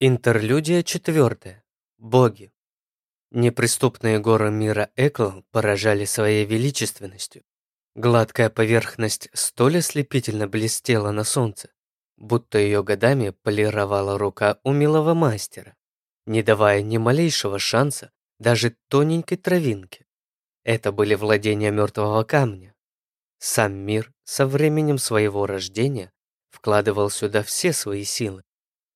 Интерлюдия четвертая. Боги. Неприступные горы мира Экл поражали своей величественностью. Гладкая поверхность столь ослепительно блестела на солнце, будто ее годами полировала рука умелого мастера, не давая ни малейшего шанса даже тоненькой травинке. Это были владения мертвого камня. Сам мир со временем своего рождения вкладывал сюда все свои силы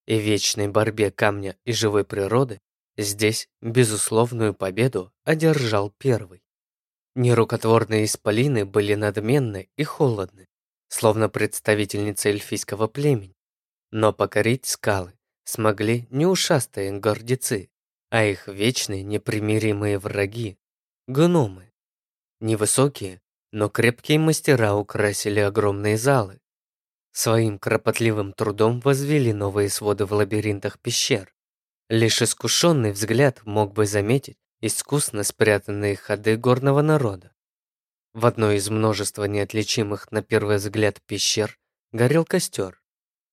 и вечной борьбе камня и живой природы здесь безусловную победу одержал первый. Нерукотворные исполины были надменны и холодны, словно представительницы эльфийского племени, но покорить скалы смогли не ушастые гордецы, а их вечные непримиримые враги – гномы. Невысокие, но крепкие мастера украсили огромные залы, Своим кропотливым трудом возвели новые своды в лабиринтах пещер. Лишь искушенный взгляд мог бы заметить искусно спрятанные ходы горного народа. В одной из множества неотличимых на первый взгляд пещер горел костер.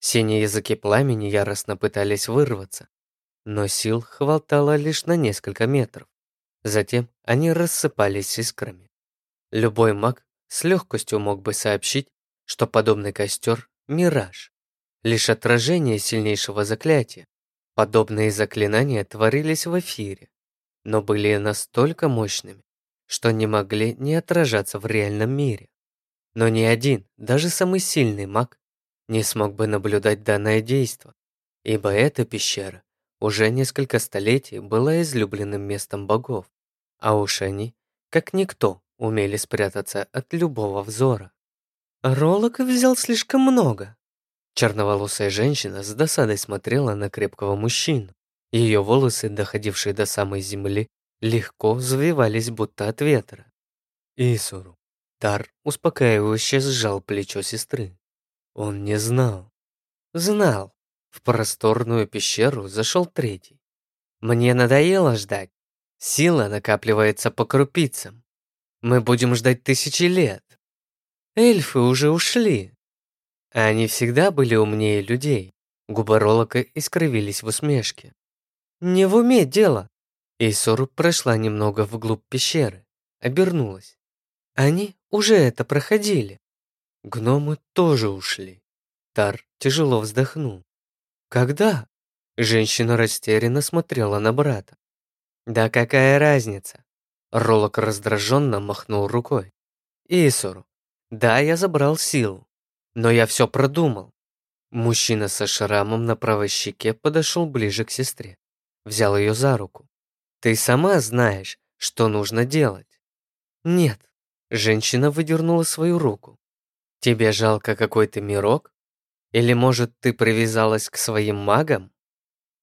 Синие языки пламени яростно пытались вырваться, но сил хватало лишь на несколько метров. Затем они рассыпались искрами. Любой маг с легкостью мог бы сообщить, что подобный костер мираж, лишь отражение сильнейшего заклятия. Подобные заклинания творились в эфире, но были настолько мощными, что не могли не отражаться в реальном мире. Но ни один, даже самый сильный маг, не смог бы наблюдать данное действо, ибо эта пещера уже несколько столетий была излюбленным местом богов, а уж они, как никто, умели спрятаться от любого взора. Ролок взял слишком много. Черноволосая женщина с досадой смотрела на крепкого мужчину. Ее волосы, доходившие до самой земли, легко взвивались, будто от ветра. Исуру. Тар успокаивающе сжал плечо сестры. Он не знал. Знал. В просторную пещеру зашел третий. Мне надоело ждать. Сила накапливается по крупицам. Мы будем ждать тысячи лет. Эльфы уже ушли. Они всегда были умнее людей. Губы Ролока искривились в усмешке. Не в уме дело. Исору прошла немного вглубь пещеры, обернулась. Они уже это проходили. Гномы тоже ушли. Тар тяжело вздохнул. Когда? Женщина растерянно смотрела на брата. Да какая разница? Ролок раздраженно махнул рукой. Исору, да, я забрал силу, но я все продумал. Мужчина со шрамом на правой щеке подошел ближе к сестре, взял ее за руку. Ты сама знаешь, что нужно делать. Нет, женщина выдернула свою руку. Тебе жалко какой-то мирок? Или, может, ты привязалась к своим магам?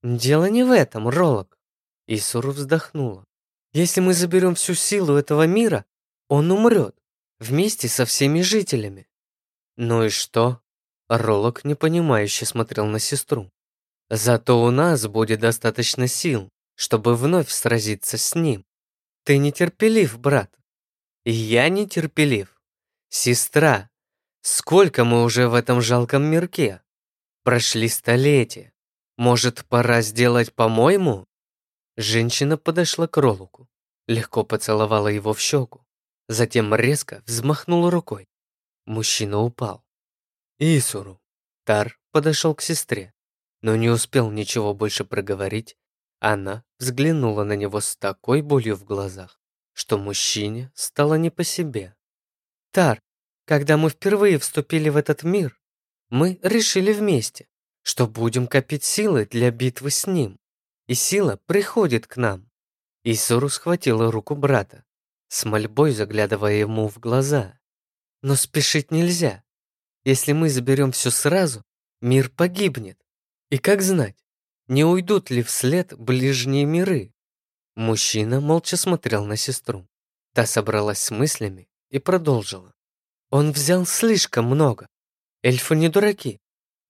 Дело не в этом, Ролок. Исуру вздохнула. Если мы заберем всю силу этого мира, он умрет вместе со всеми жителями. Ну и что? Ролок непонимающе смотрел на сестру. Зато у нас будет достаточно сил, чтобы вновь сразиться с ним. Ты нетерпелив, брат. Я нетерпелив. Сестра, сколько мы уже в этом жалком мирке? Прошли столетия. Может, пора сделать по-моему? Женщина подошла к Ролуку, легко поцеловала его в щеку. Затем резко взмахнул рукой. Мужчина упал. Исуру. Тар подошел к сестре, но не успел ничего больше проговорить. Она взглянула на него с такой болью в глазах, что мужчине стало не по себе. Тар, когда мы впервые вступили в этот мир, мы решили вместе, что будем копить силы для битвы с ним. И сила приходит к нам. Исуру схватила руку брата, с мольбой заглядывая ему в глаза. Но спешить нельзя. Если мы заберем все сразу, мир погибнет. И как знать, не уйдут ли вслед ближние миры? Мужчина молча смотрел на сестру. Та собралась с мыслями и продолжила. Он взял слишком много. Эльфы не дураки.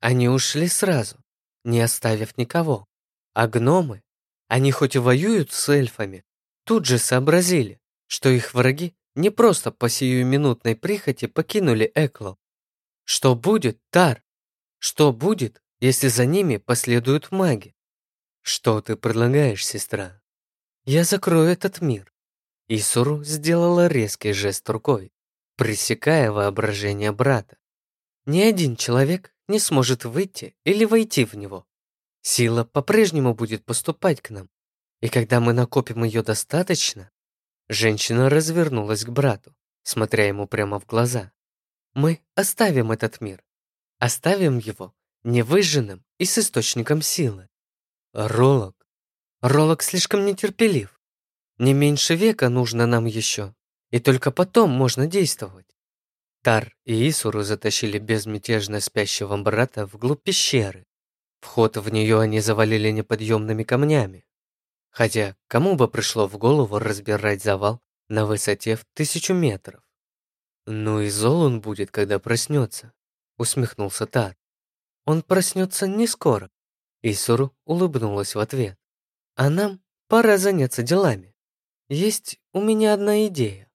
Они ушли сразу, не оставив никого. А гномы, они хоть и воюют с эльфами, тут же сообразили, что их враги не просто по сиюминутной прихоти покинули Экло. Что будет, Тар? Что будет, если за ними последуют маги? Что ты предлагаешь, сестра? Я закрою этот мир. Исуру сделала резкий жест рукой, пресекая воображение брата. Ни один человек не сможет выйти или войти в него. Сила по-прежнему будет поступать к нам, и когда мы накопим ее достаточно, женщина развернулась к брату, смотря ему прямо в глаза. Мы оставим этот мир, оставим его невыжженным и с источником силы. Ролок. Ролок слишком нетерпелив. Не меньше века нужно нам еще, и только потом можно действовать. Тар и Исуру затащили безмятежно спящего брата вглубь пещеры. Вход в нее они завалили неподъемными камнями. Хотя кому бы пришло в голову разбирать завал на высоте в тысячу метров? Ну и зол он будет, когда проснется, усмехнулся Тар. Он проснется не скоро. Исуру улыбнулась в ответ. А нам пора заняться делами. Есть у меня одна идея.